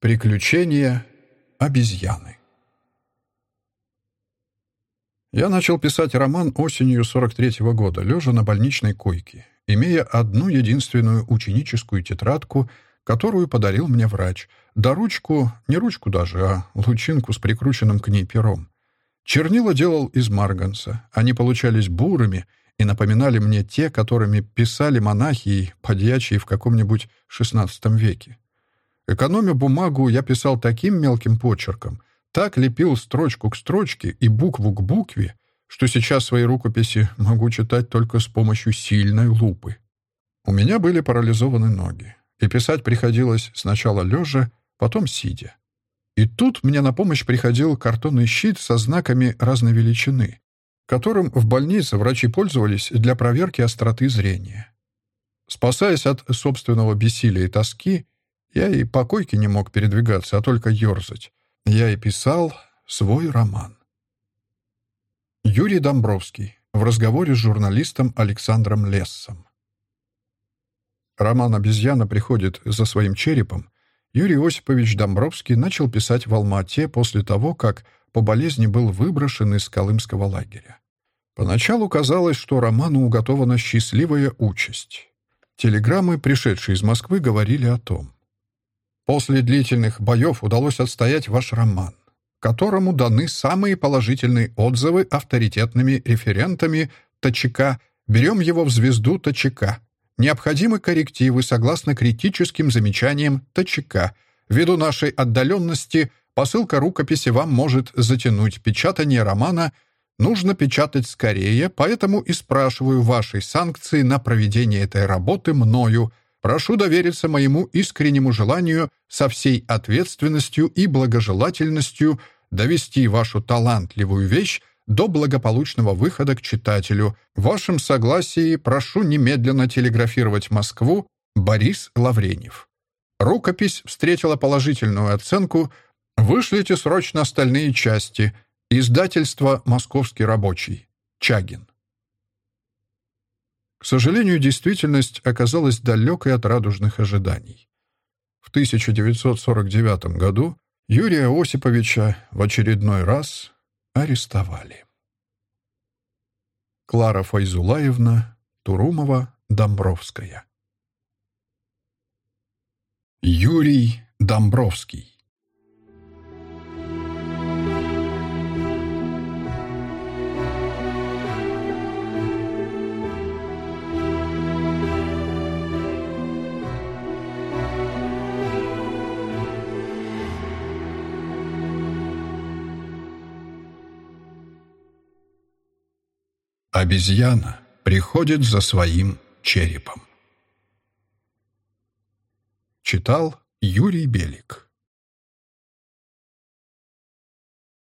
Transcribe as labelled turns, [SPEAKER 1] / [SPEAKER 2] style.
[SPEAKER 1] Приключения обезьяны. Я начал писать роман осенью 43-го года, лежа на больничной койке, имея одну единственную ученическую тетрадку, которую подарил мне врач, да ручку, не ручку даже, а лучинку с прикрученным к ней пером. Чернила делал из марганца. Они получались бурыми и напоминали мне те, которыми писали монахи и подьячие в каком-нибудь XVI веке. Экономя бумагу, я писал таким мелким почерком, так лепил строчку к строчке и букву к букве, что сейчас свои рукописи могу читать только с помощью сильной лупы. У меня были парализованы ноги, и писать приходилось сначала лежа, потом сидя. И тут мне на помощь приходил картонный щит со знаками разной величины, которым в больнице врачи пользовались для проверки остроты зрения. Спасаясь от собственного бессилия и тоски, я и по койке не мог передвигаться, а только ерзать. Я и писал свой роман. Юрий Домбровский в разговоре с журналистом Александром Лессом. Роман «Обезьяна» приходит за своим черепом. Юрий Осипович Домбровский начал писать в Алма-Ате после того, как по болезни был выброшен из Колымского лагеря. Поначалу казалось, что роману уготована счастливая участь. Телеграммы, пришедшие из Москвы, говорили о том. После длительных боев удалось отстоять ваш роман, которому даны самые положительные отзывы авторитетными референтами ТЧК. Берем его в звезду ТЧК. Необходимы коррективы согласно критическим замечаниям ТЧК. Ввиду нашей отдаленности посылка рукописи вам может затянуть печатание романа Нужно печатать скорее, поэтому и спрашиваю вашей санкции на проведение этой работы мною, Прошу довериться моему искреннему желанию со всей ответственностью и благожелательностью довести вашу талантливую вещь до благополучного выхода к читателю. В вашем согласии прошу немедленно телеграфировать Москву Борис Лавренев. Рукопись встретила положительную оценку. Вышлите срочно остальные части. Издательство «Московский рабочий». Чагин. К сожалению, действительность оказалась далекой от радужных ожиданий. В 1949 году Юрия Осиповича в очередной раз арестовали. Клара Файзулаевна Турумова Домбровская Юрий Домбровский Обезьяна приходит за своим черепом. Читал Юрий Белик